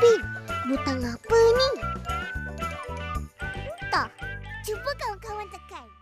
Pip, butang apa ni? Entah. Cuba kawan-kawan tekan.